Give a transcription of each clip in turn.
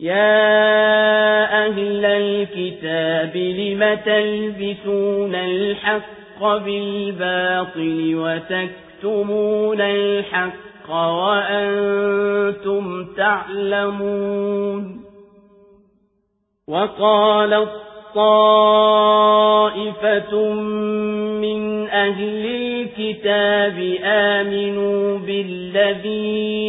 يا أهل الكتاب لم تلبسون الحق بالباطل وتكتمون الحق وأنتم تعلمون وقال الطائفة من أهل الكتاب آمنوا بالذي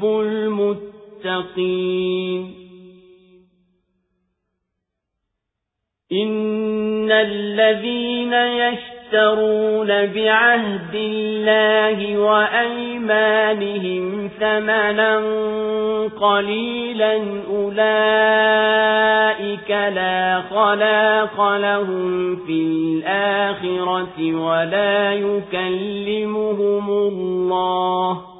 يحب المتقين. إن الذين يشترون بعهد الله وأيمانهم ثمنا قليلا أولئك لا خلاق لهم في الآخرة ولا يكلمهم الله.